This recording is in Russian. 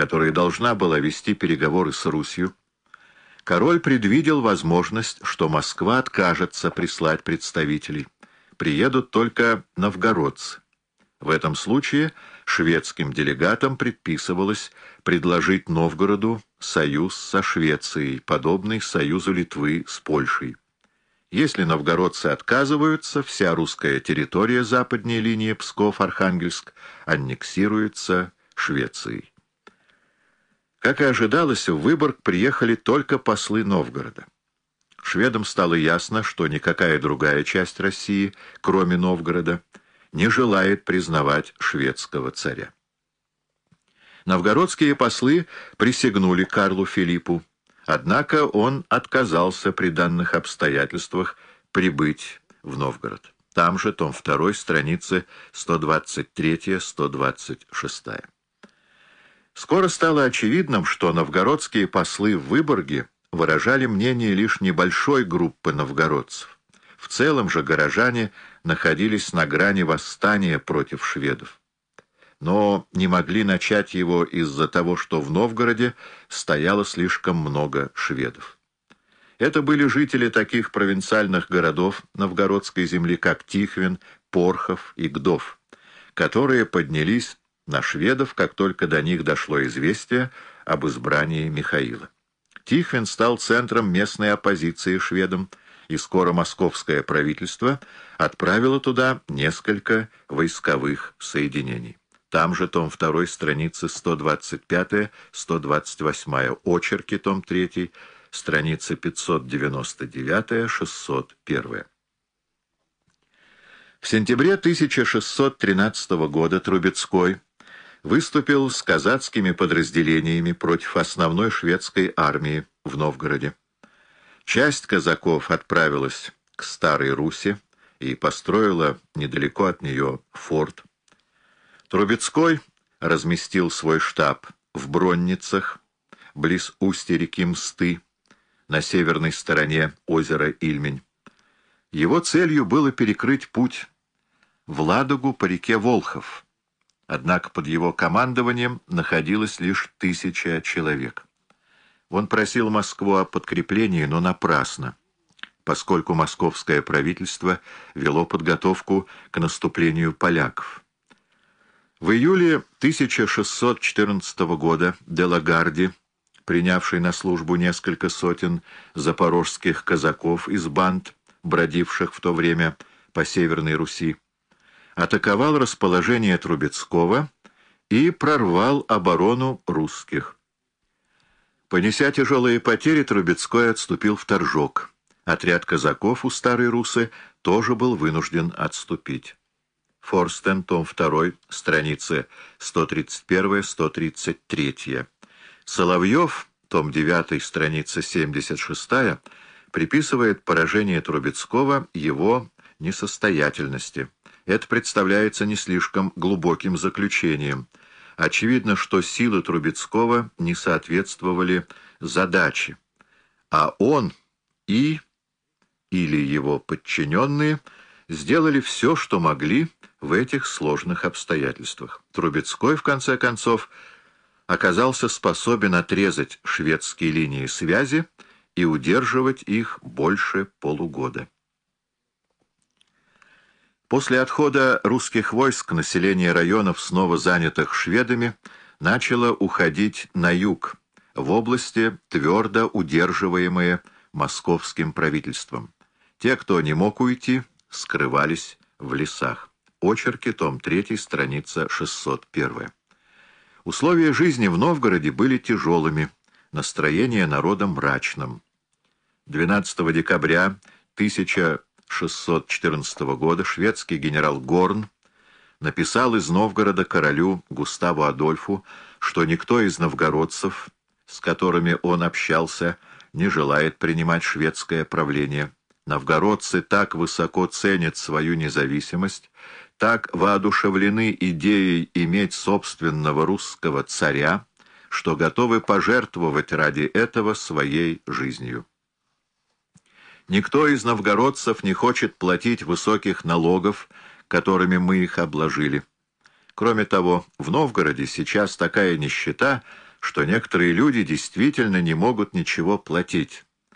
которая должна была вести переговоры с Русью, король предвидел возможность, что Москва откажется прислать представителей. Приедут только новгородцы. В этом случае шведским делегатам предписывалось предложить Новгороду союз со Швецией, подобный союзу Литвы с Польшей. Если новгородцы отказываются, вся русская территория западней линии Псков-Архангельск аннексируется Швецией. Как и ожидалось, в Выборг приехали только послы Новгорода. Шведам стало ясно, что никакая другая часть России, кроме Новгорода, не желает признавать шведского царя. Новгородские послы присягнули Карлу Филиппу, однако он отказался при данных обстоятельствах прибыть в Новгород. Там же, том 2, страницы 123-126. Скоро стало очевидным, что новгородские послы в Выборге выражали мнение лишь небольшой группы новгородцев. В целом же горожане находились на грани восстания против шведов. Но не могли начать его из-за того, что в Новгороде стояло слишком много шведов. Это были жители таких провинциальных городов новгородской земли, как Тихвин, Порхов и Гдов, которые поднялись на шведов, как только до них дошло известие об избрании Михаила. Тихвин стал центром местной оппозиции шведам, и скоро московское правительство отправило туда несколько войсковых соединений. Там же том 2 страницы 125-128, очерки том 3, страницы 599-601. В сентябре 1613 года Трубецкой выступил с казацкими подразделениями против основной шведской армии в Новгороде. Часть казаков отправилась к Старой Руси и построила недалеко от нее форт. Трубецкой разместил свой штаб в Бронницах, близ устья реки Мсты, на северной стороне озера Ильмень. Его целью было перекрыть путь в Ладогу по реке Волхов, однако под его командованием находилось лишь тысяча человек. Он просил Москву о подкреплении, но напрасно, поскольку московское правительство вело подготовку к наступлению поляков. В июле 1614 года Делагарди, принявший на службу несколько сотен запорожских казаков из банд, бродивших в то время по Северной Руси, атаковал расположение Трубецкого и прорвал оборону русских. Понеся тяжелые потери, Трубецкой отступил в Торжок. Отряд казаков у Старой Русы тоже был вынужден отступить. Форстен, том 2, страницы 131-133. Соловьев, том 9, страница 76, приписывает поражение Трубецкого его несостоятельности. Это представляется не слишком глубоким заключением – Очевидно, что силы Трубецкого не соответствовали задаче, а он и или его подчиненные сделали все, что могли в этих сложных обстоятельствах. Трубецкой, в конце концов, оказался способен отрезать шведские линии связи и удерживать их больше полугода. После отхода русских войск население районов, снова занятых шведами, начало уходить на юг, в области, твердо удерживаемые московским правительством. Те, кто не мог уйти, скрывались в лесах. Очерки, том 3, страница 601. Условия жизни в Новгороде были тяжелыми, настроение народа мрачным. 12 декабря 1000 614 года шведский генерал Горн написал из Новгорода королю Густаву Адольфу, что никто из новгородцев, с которыми он общался, не желает принимать шведское правление. Новгородцы так высоко ценят свою независимость, так воодушевлены идеей иметь собственного русского царя, что готовы пожертвовать ради этого своей жизнью. Никто из новгородцев не хочет платить высоких налогов, которыми мы их обложили. Кроме того, в Новгороде сейчас такая нищета, что некоторые люди действительно не могут ничего платить.